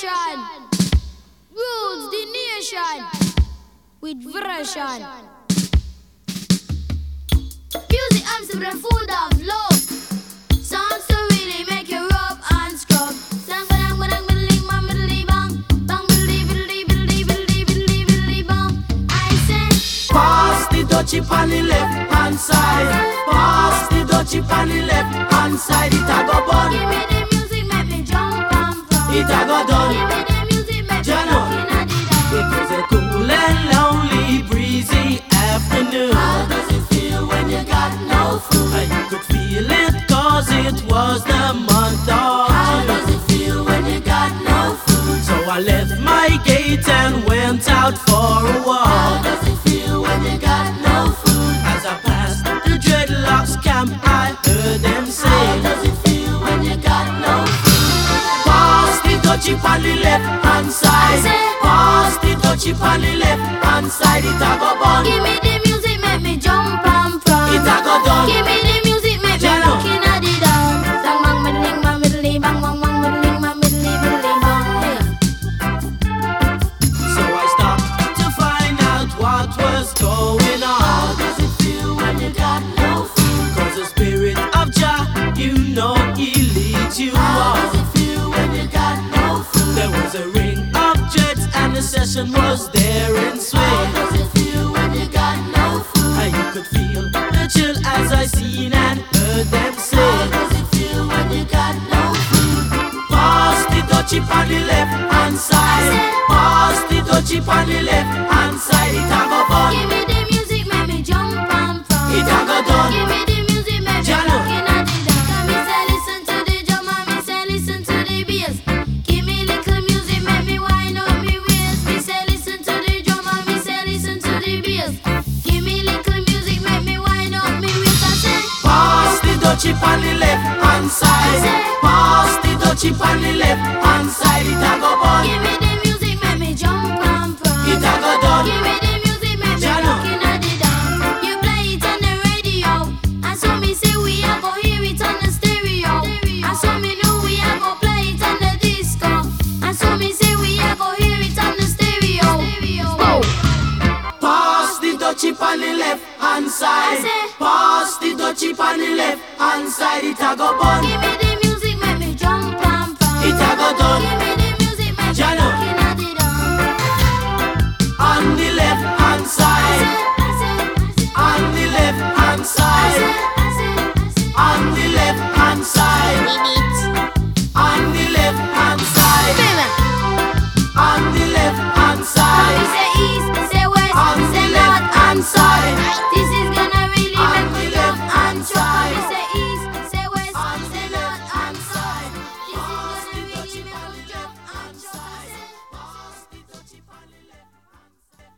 generation rules the nation with version. Music and the food of love. Songs to really make you rub and scrub. Dutchie on the left hand side. Pass the dutchie on the left hand side. It a go bun. give me the music, make me jump and from. It a go done. Month How does it feel when you got no food? So I left my gate and went out for a walk. How does it feel when you got no food? As I passed the dreadlocks camp, I heard them say. How does it feel when you got no food? Pass the dutchie on the left hand side. Pass the dutchie on the left hand side. It a go bun. Give me the music, make me jump know he leads you How on. does it feel when you got no food? There was a ring of jets and the session was there in How does it feel when you got no food? And you could feel the chill as I seen and heard them say. How does it feel when you got no food? Pass the dutchie on the left hand side. Pass the dutchie on the left hand side. It a go Give bun. Dutchie on the left hand side. Pass the dutchie on the left hand side. It a go bun. Dutchie on the left hand side. Pass the dutchie on the left hand side. It a go bun.